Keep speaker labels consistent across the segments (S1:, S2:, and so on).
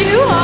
S1: you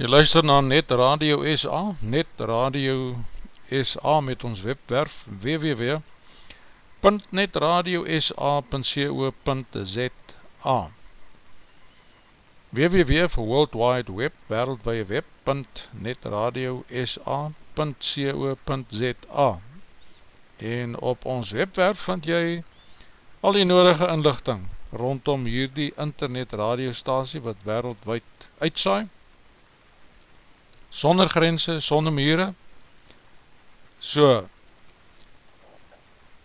S2: Jy luister na Net Radio SA, Net Radio SA met ons webwerf www.netradiosa.co.za www vir World Wide Web, wereldwee web.netradiosa.co.za En op ons webwerf vind jy al die nodige inlichting rondom hierdie internet radiostasie wat wereldwijd uitsaai sonder grense, sonder mure, so,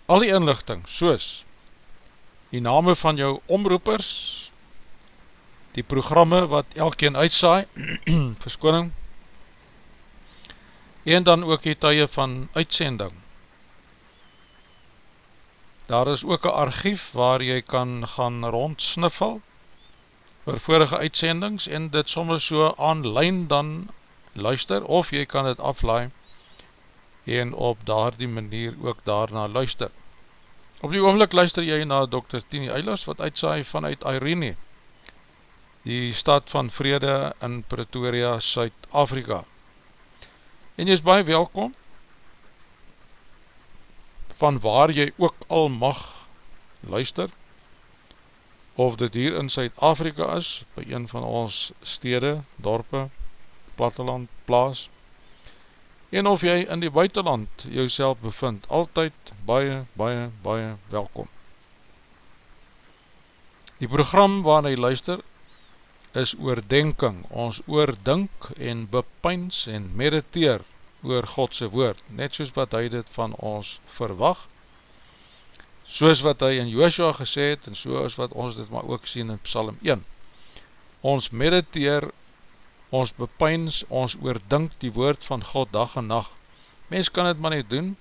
S2: al die inlichting, soos, die name van jou omroepers, die programme wat elkeen uitsaai, verskoning, en dan ook die tye van uitsending. Daar is ook een archief waar jy kan gaan rondsniffel vir vorige uitsendings en dit soms so online dan luister of jy kan dit aflaai en op daar die manier ook daarna luister. Op die oomlik luister jy na Dr. Tini Eilers wat uitsaai vanuit Irene, die stad van vrede in Pretoria, Suid-Afrika en jy is baie welkom van waar jy ook al mag luister of dit hier in Suid-Afrika is by een van ons stede, dorpe, platteland, plaas en of jy in die buitenland jouself bevind, altyd baie, baie, baie welkom. Die program waar jy luister is oordenking, ons oordink en bepyns en mediteer oor Godse woord, net soos wat hy dit van ons verwag, soos wat hy in Joshua gesê het, en soos wat ons dit maar ook sien in Psalm 1. Ons mediteer, ons bepyns, ons oordink die woord van God dag en nacht. Mens kan het maar nie doen,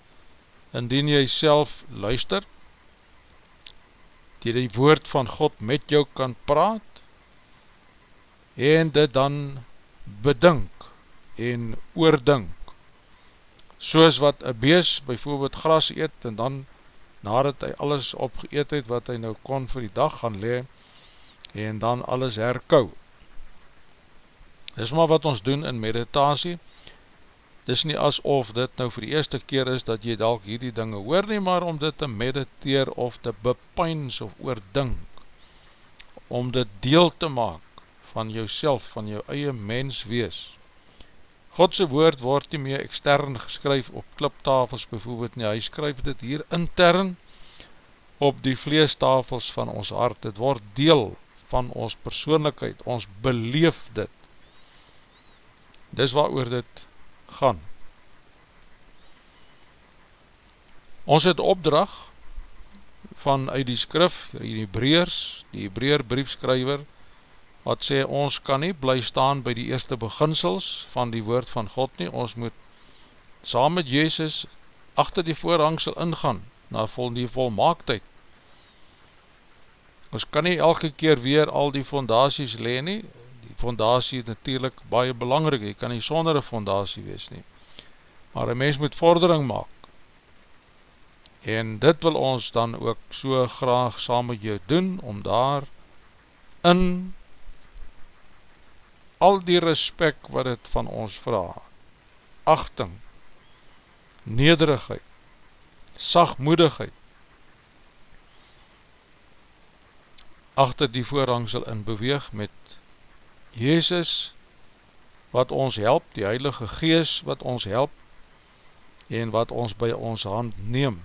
S2: indien jy self luister, die die woord van God met jou kan praat, en dit dan bedink en oordink soos wat een bees bijvoorbeeld gras eet en dan nadat hy alles opgeëet het wat hy nou kon vir die dag gaan le en dan alles herkou dis maar wat ons doen in meditasie dis nie asof dit nou vir die eerste keer is dat jy dalk hierdie dinge hoor nie maar om dit te mediteer of te bepyns of oordink. Om dit deel te maak van jouself, van jou eie mens wees. Godse woord word nie meer extern geskryf op kliptafels bijvoorbeeld nie, hy skryf dit hier intern op die vleestafels van ons hart, dit word deel van ons persoonlijkheid, ons beleef dit. Dis waar oor dit gaan. Ons het opdrag van uit die skrif, die Hebreërs, die Hebreër briefskrywer, wat sê ons kan nie bly staan by die eerste beginsels van die woord van God nie, ons moet saam met Jezus achter die voorhangsel ingaan na vol die volmaaktheid. Ons kan nie elke keer weer al die fondaties le nie, fondatie is natuurlijk baie belangrijk, jy kan nie sonder een fondatie wees nie, maar een mens moet vordering maak. En dit wil ons dan ook so graag saam met jou doen, om daar in al die respect wat het van ons vraag, achting, nederigheid, sagmoedigheid, achter die voorhangsel in beweeg met Jezus, wat ons help, die Heilige Gees wat ons help, en wat ons by ons hand neem,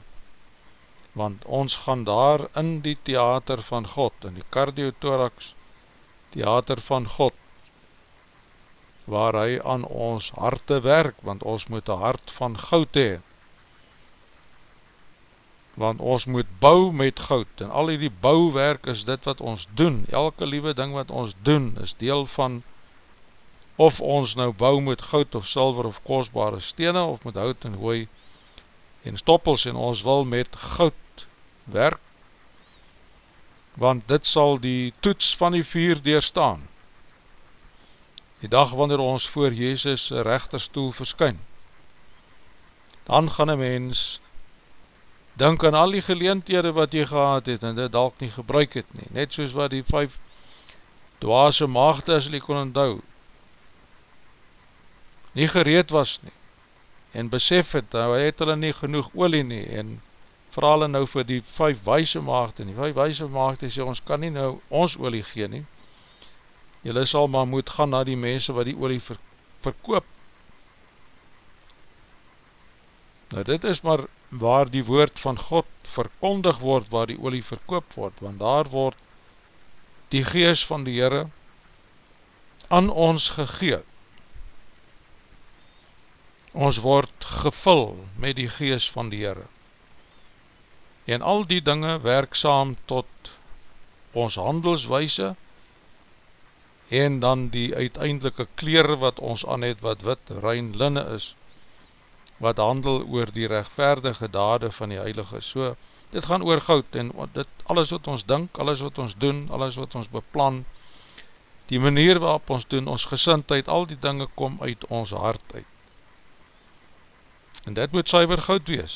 S2: want ons gaan daar in die theater van God, in die cardiothorax, theater van God, waar hy aan ons harte werk, want ons moet een hart van goud hee. Want ons moet bou met goud, en al die bouwerk is dit wat ons doen. Elke liewe ding wat ons doen, is deel van of ons nou bou met goud of silver of kostbare stene, of met hout en hooi en stoppels, en ons wil met goud werk, want dit sal die toets van die vuur deurstaan. Die dag wanneer ons voor Jezus rechterstoel verskyn, dan gaan een mens denk aan al die geleentede wat jy gehad het en dit dalk nie gebruik het nie, net soos wat die vijf dwaase maagde as jy kon onthou, nie gereed was nie, en besef het, nou het hulle nie genoeg olie nie, en vraal hulle nou vir die vijf wijse maagde, en die vijf wijse maagde sê, ons kan nie nou ons olie gee nie, Julle sal maar moet gaan na die mense wat die olie ver, verkoop. Nou dit is maar waar die woord van God verkondig word, waar die olie verkoop word, want daar word die gees van die Heere aan ons gegeet. ons word gevul met die gees van die Heere. En al die dinge werk saam tot ons handelswijse en dan die uiteindelike kleer wat ons aan het wat wit rein linne is wat handel oor die rechtvaardige dade van die heilige. So, dit gaan oor goud en dit, alles wat ons dink, alles wat ons doen, alles wat ons beplan, die manier waarop ons doen, ons gesintheid, al die dinge kom uit ons hart uit. En dit moet suiver goud wees.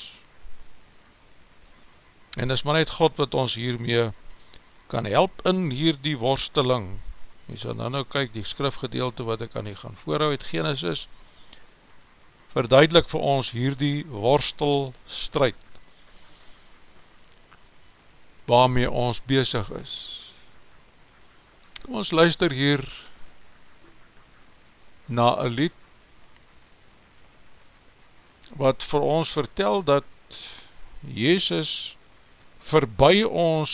S2: En is maar net God wat ons hiermee kan help in hier die worsteling. Jy sal nou nou kyk die skrifgedeelte wat ek aan die gaan voorhou uit Genesis, verduidelik vir ons hierdie worstel strijd waarmee ons bezig is. Kom ons luister hier na een lied wat vir ons vertel dat Jezus verby ons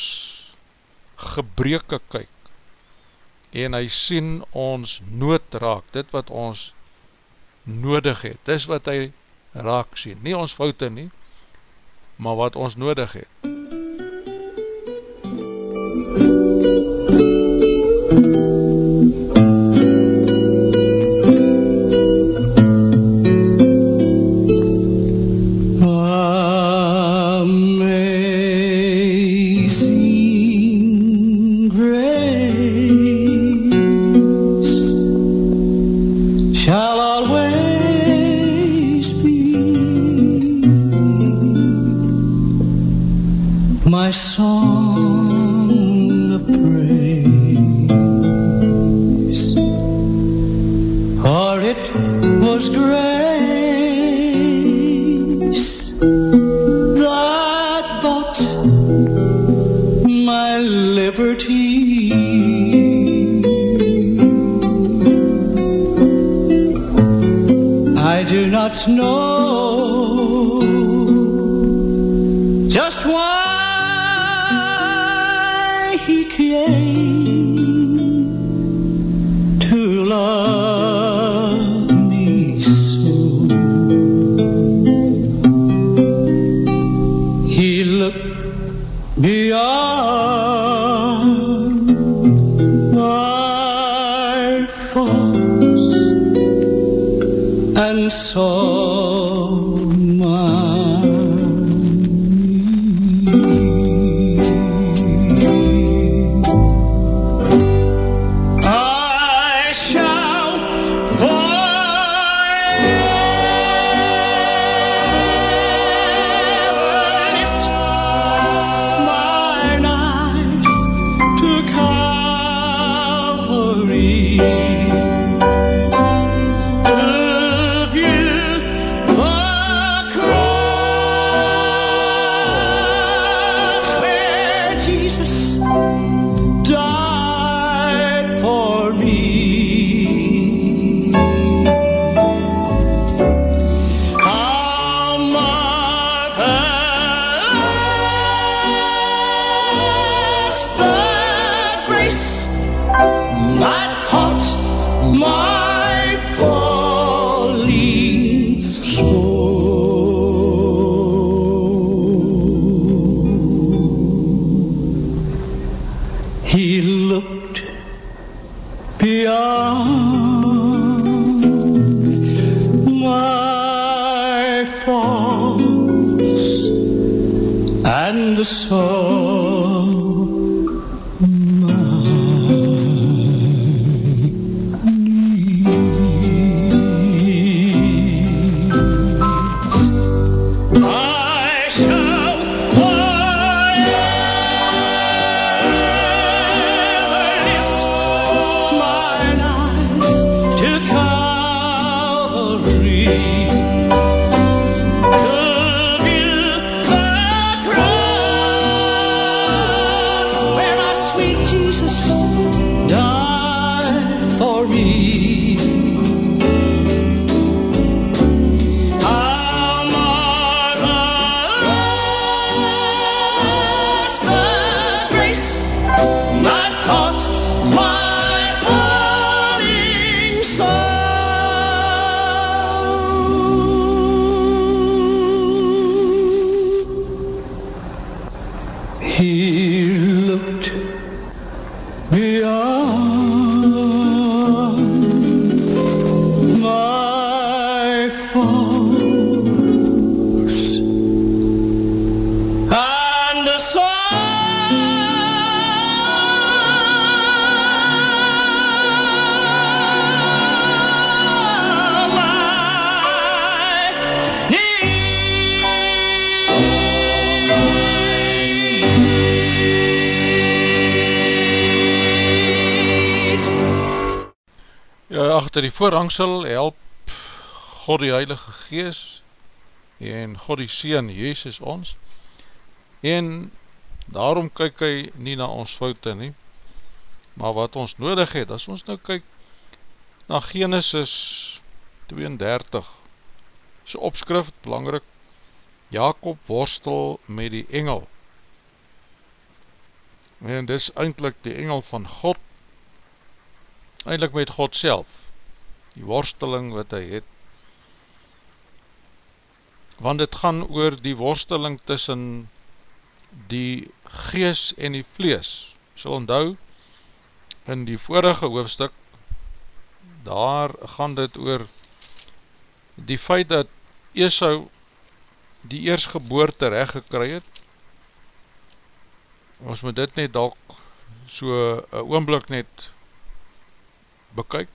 S2: gebreke kyk en hy sien ons nood raak, dit wat ons nodig het, dis wat hy raak sien, nie ons foute nie, maar wat ons nodig het.
S3: and
S2: so voorhangsel help God die Heilige Gees en God die Seen, Jezus ons. En daarom kyk hy nie na ons foute nie maar wat ons nodig het, as ons nou kyk na Genesis 32 so opskrif, belangrijk Jacob worstel met die engel. En dis eindelijk die engel van God eindelijk met God self, die worsteling wat hy het, want het gaan oor die worsteling tussen die gees en die vlees, sal onthou, in die vorige hoofdstuk, daar gaan dit oor die feit dat Esau die eersgeboorte recht gekry het, ons moet dit net dalk so een oomblik net bekyk,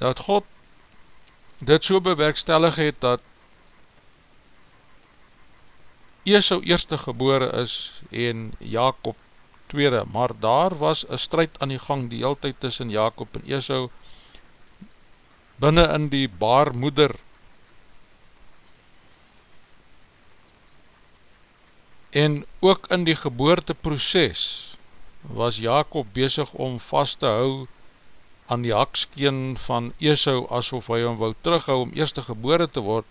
S2: dat God dit so bewerkstellig het, dat Esau eerste gebore is en Jacob tweede, maar daar was een strijd aan die gang die hele tijd tussen Jacob en Esau binnen in die baarmoeder. En ook in die geboorteproces was Jacob bezig om vast te hou aan die hakskeen van Esau asof hy hom wou terughou om eerste gebore te word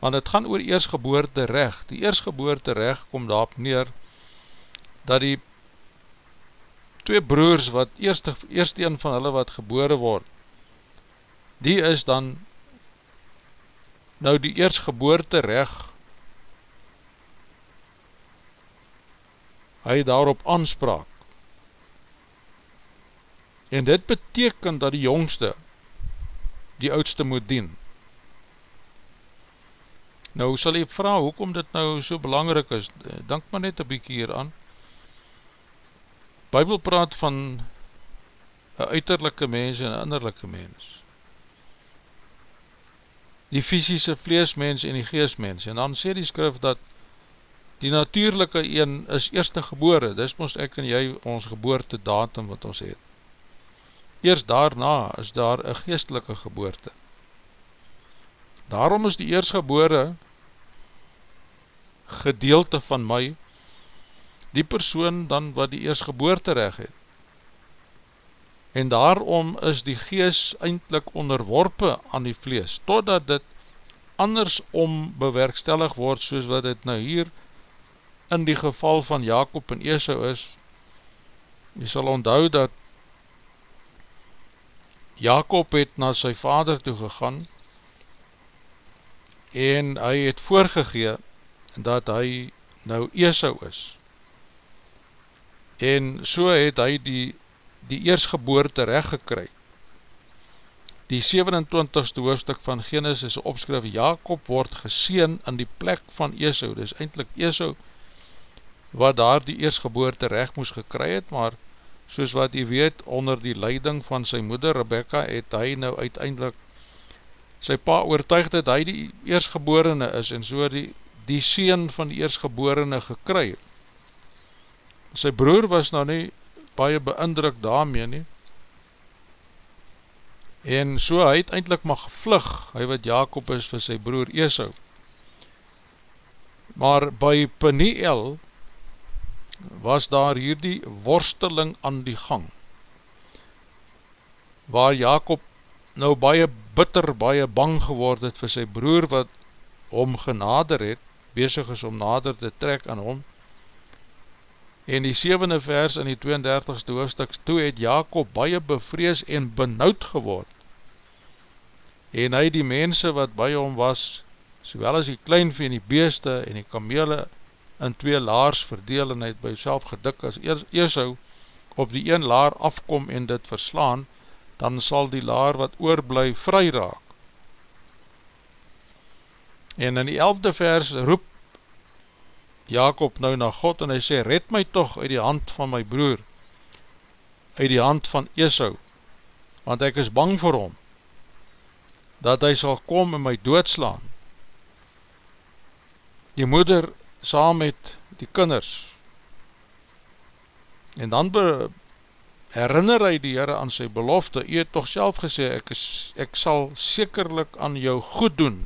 S2: want het gaan oor eersgeboorte recht die eersgeboorte recht kom daarop neer dat die twee broers wat eerste, eerste een van hulle wat gebore word die is dan nou die eersgeboorte recht hy daarop aanspraak En dit beteken dat die jongste die oudste moet dien. Nou sal jy vraag, hoekom dit nou so belangrijk is, denk maar net een bykie hier aan. Bybel praat van een uiterlijke mens en een innerlijke mens. Die fysische vleesmens en die geestmens. En dan sê die skrif dat die natuurlijke een is eerste gebore, dis moest ek en jy ons geboorte datum wat ons het. Eers daarna is daar een geestelike geboorte. Daarom is die eersgebore gedeelte van my die persoon dan wat die eersgeboorte recht het. En daarom is die gees eindelijk onderworpe aan die vlees, totdat dit andersom bewerkstellig word, soos wat het nou hier in die geval van Jacob en Esau is. Jy sal onthou dat Jacob het na sy vader toe gegaan en hy het voorgegee dat hy nou Esau is. En so het hy die, die eersgeboorte recht gekry. Die 27ste hoofdstuk van Genesis opskrif, Jacob word geseen in die plek van Esau, dis eindelijk Esau wat daar die eersgeboorte recht moes gekry het, maar soos wat jy weet, onder die leiding van sy moeder Rebecca, het hy nou uiteindelik sy pa oortuigd dat hy die eersgeborene is, en so die, die seen van die eersgeborene gekry. Sy broer was nou nie baie beindruk daarmee nie, en so hy het eindelijk maar gevlug, hy wat Jacob is vir sy broer Esau. Maar by Peniel, was daar hierdie worsteling aan die gang, waar Jacob nou baie bitter, baie bang geword het vir sy broer wat om genader het, bezig is om nader te trek aan hom, en die 7e vers in die 32ste hoofdstuk, toe het Jacob baie bevrees en benauwd geword, en hy die mense wat by hom was, sowel as die kleinvee en die beeste en die kamele, in twee laars verdeel en hy het by self gedik as Esau op die een laar afkom en dit verslaan, dan sal die laar wat oorblij vry raak En in die elfde vers roep Jacob nou na God en hy sê, red my toch uit die hand van my broer, uit die hand van Esau, want ek is bang vir hom, dat hy sal kom en my doodslaan. Die moeder saam met die kinders, en dan be, herinner hy die Heere aan sy belofte, hy het toch self gesê, ek, is, ek sal sekerlik aan jou goed doen,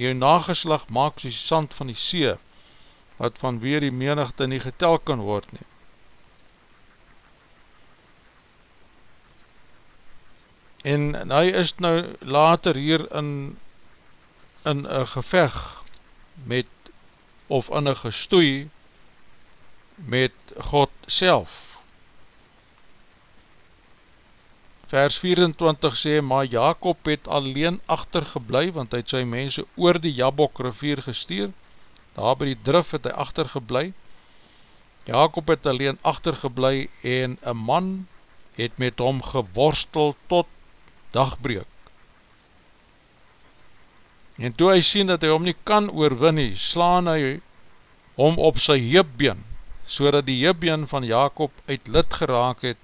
S2: jou nageslag maak soos die sand van die see, wat van weer die menigte nie getel kan word nie. En, en hy is nou later hier in in een geveg met of in een gestoei met God self. Vers 24 sê, maar Jacob het alleen achtergeblij, want hy het sy mense oor die Jabok rivier gestuur, daar by die drif het hy achtergeblij, Jacob het alleen achtergeblij en een man het met hom geworstel tot dagbreek. En toe hy sien dat hy hom nie kan oorwin nie, slaan hy hom op sy heepbeen, so dat die heepbeen van Jacob uit lid geraak het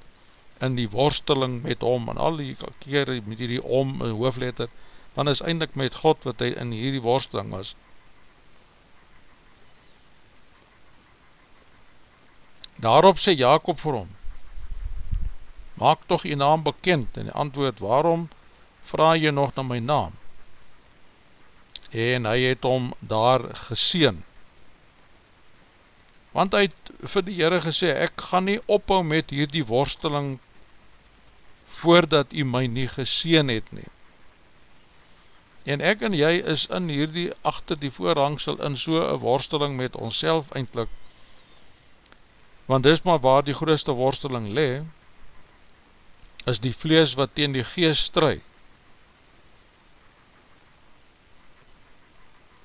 S2: in die worsteling met hom, en al die keer met die om hoofletter, dan is eindelijk met God wat hy in hierdie worsteling was, Daarop sê Jacob vir hom, Maak toch jy naam bekend, en die antwoord, waarom vraag jy nog na my naam? En hy het hom daar geseen. Want hy het vir die Heere gesê, ek gaan nie ophou met hierdie worsteling, voordat jy my nie geseen het nie. En ek en jy is in hierdie, achter die voorhangsel, in so'n worsteling met ons self eindelijk, want dis maar waar die grootste worsteling le, is die vlees wat teen die geest strui.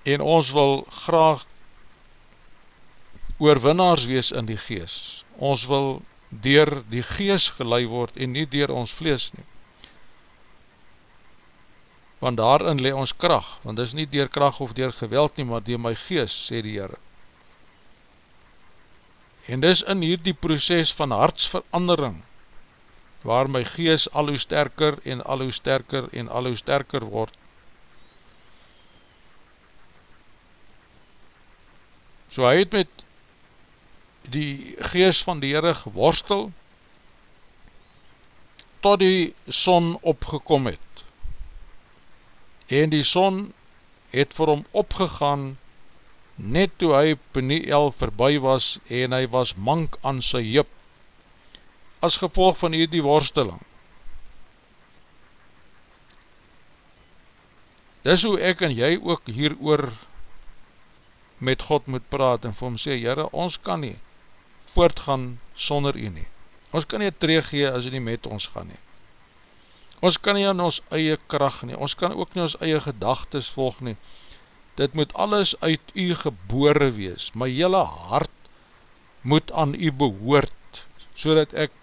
S2: En ons wil graag oorwinnaars wees in die geest. Ons wil dier die geest gelei word en nie dier ons vlees nie. Want daarin le ons kracht, want dis nie dier kracht of dier geweld nie, maar dier my geest, sê die Heere. En dis in hierdie proces van hartsverandering, waar my gees al hoe sterker en al hoe sterker en al hoe sterker word. So hy het met die gees van die Heere geworstel, tot die son opgekom het. En die son het vir hom opgegaan, net toe hy Peniel verby was en hy was mank aan sy jip, as gevolg van hierdie worsteling. Dis hoe ek en jy ook hier oor met God moet praat en vir hom sê, Jere, ons kan nie voortgaan sonder u nie. Ons kan nie terug gee as u nie met ons gaan nie. Ons kan nie aan ons eie kracht nie, ons kan ook nie ons eie gedagtes volg nie, dit moet alles uit u gebore wees, my hele hart moet aan u behoort, so dat ek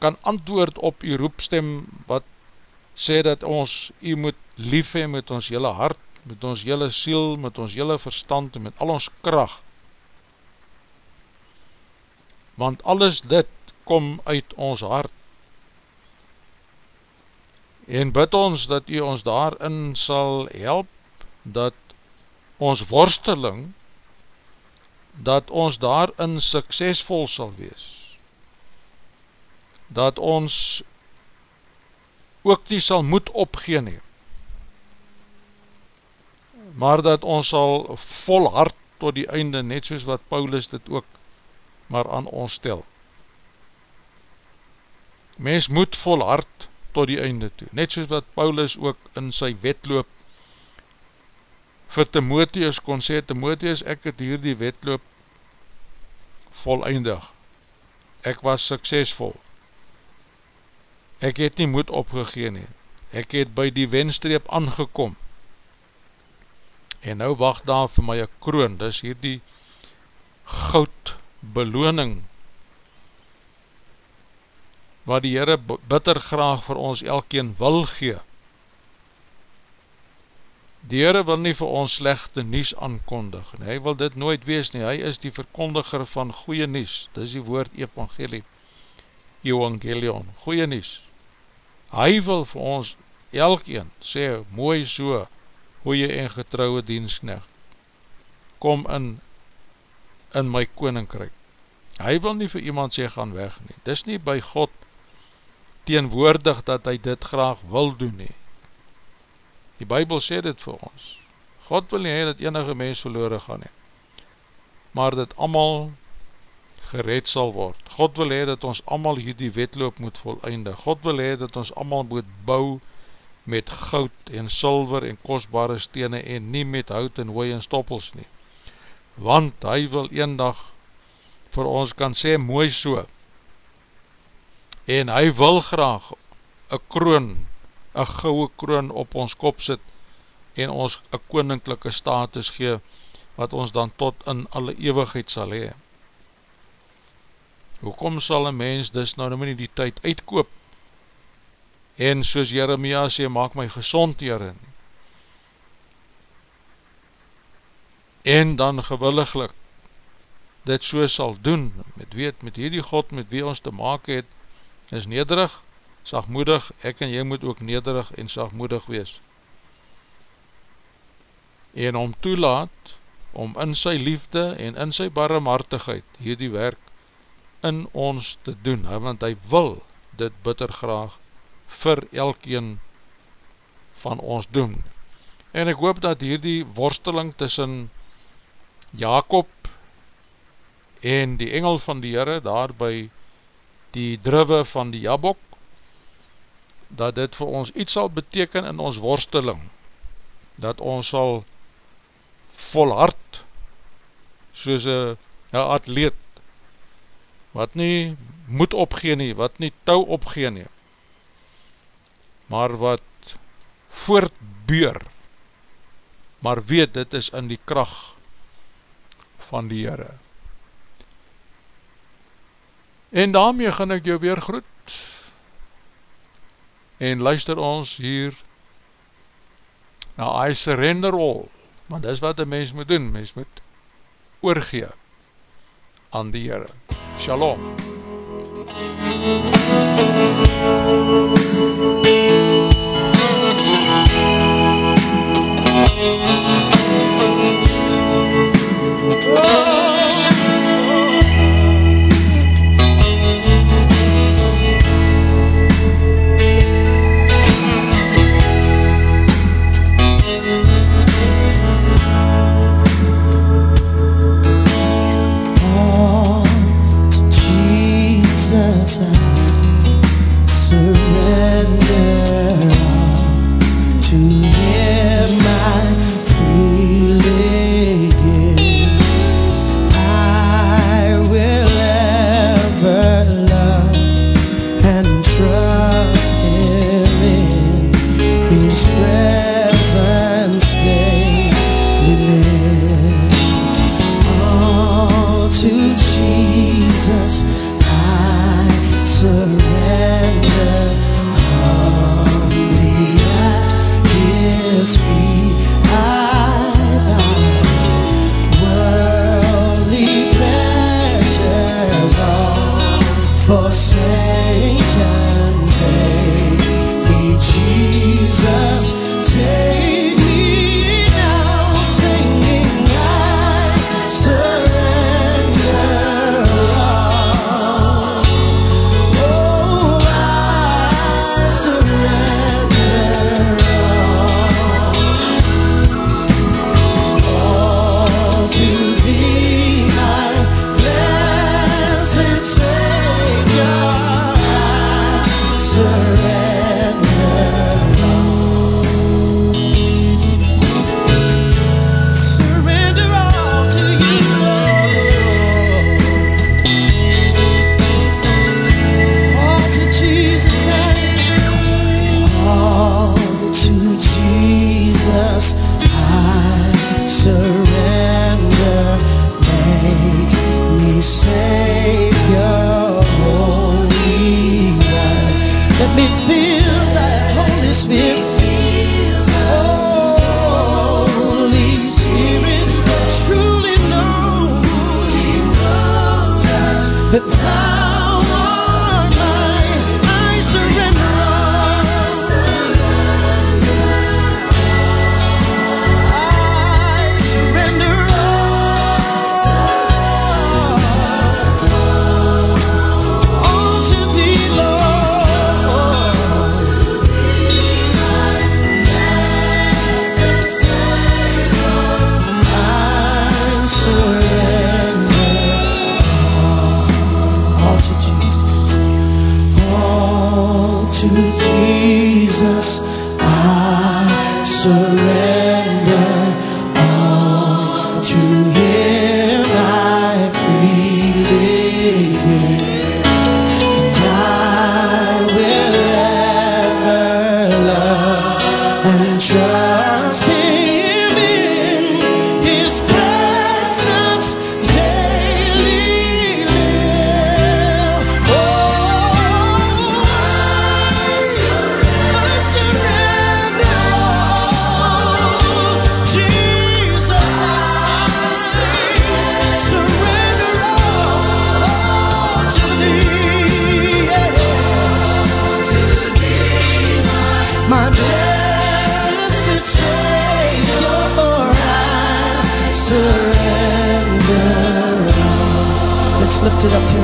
S2: kan antwoord op u roepstem, wat sê dat ons u moet lief hee met ons hele hart, met ons hele siel, met ons hele verstand, en met al ons kracht, want alles dit kom uit ons hart, en bid ons dat u ons daarin sal help, dat ons worsteling, dat ons daarin suksesvol sal wees, dat ons ook nie sal moed opgeen hee, maar dat ons sal volhard tot die einde, net soos wat Paulus dit ook maar aan ons stel. Mens moet volhard tot die einde toe, net soos wat Paulus ook in sy wetloop vir Timotheus kon sê, Timotheus, ek het hier die wetloop volleindig. Ek was suksesvol. Ek het nie moed opgegeen nie. Ek het by die wenstreep aangekom. En nou wacht daar vir my een kroon, dis hier die goud beloning wat die Heere bitter graag vir ons elkeen wil gee. Die Heere wil nie vir ons slechte nies aankondig, en hy wil dit nooit wees nie, hy is die verkondiger van goeie nies, dit is die woord evangelie, evangelion, goeie nies, hy wil vir ons elkeen sê, mooi so, goeie en getrouwe diensknecht, kom in, in my koninkryk, hy wil nie vir iemand sê, gaan weg nie, dis nie by God teenwoordig dat hy dit graag wil doen nie, Die Bijbel sê dit vir ons. God wil nie hee dat enige mens verloren gaan nie. Maar dat allemaal gered sal word. God wil hee dat ons allemaal hier die wetloop moet voleinde. God wil hee dat ons allemaal moet bou met goud en silver en kostbare stene en nie met hout en hooi en stoppels nie. Want hy wil een dag vir ons kan sê mooi so. En hy wil graag een kroon een gouwe kroon op ons kop sit en ons een koninklijke status gee wat ons dan tot in alle eeuwigheid sal hee. Hoekom sal een mens dis nou nou nie die tyd uitkoop en soos Jeremia sê, maak my gezond hierin en dan gewilliglik dit so sal doen met weet, met hierdie God met wie ons te maak het is nederig sagmoedig, ek en jy moet ook nederig en sagmoedig wees. En om toelaat, om in sy liefde en in sy barmhartigheid hierdie werk in ons te doen, want hy wil dit bitter graag vir elkeen van ons doen. En ek hoop dat hierdie worsteling tussen Jacob en die engel van die Heere daar by die drive van die Jabok dat dit vir ons iets sal beteken in ons worsteling, dat ons sal volhard, soos een atleet, wat nie moet opgeen nie, wat nie touw opgeen nie, maar wat voortbeur, maar weet dit is in die kracht van die Heere. En daarmee gaan ek jou weer groet, en luister ons hier na I surrender all, want dis wat een mens moet doen, mens moet oorgee aan die Heere. Shalom.
S4: Oh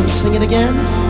S4: Sing it again.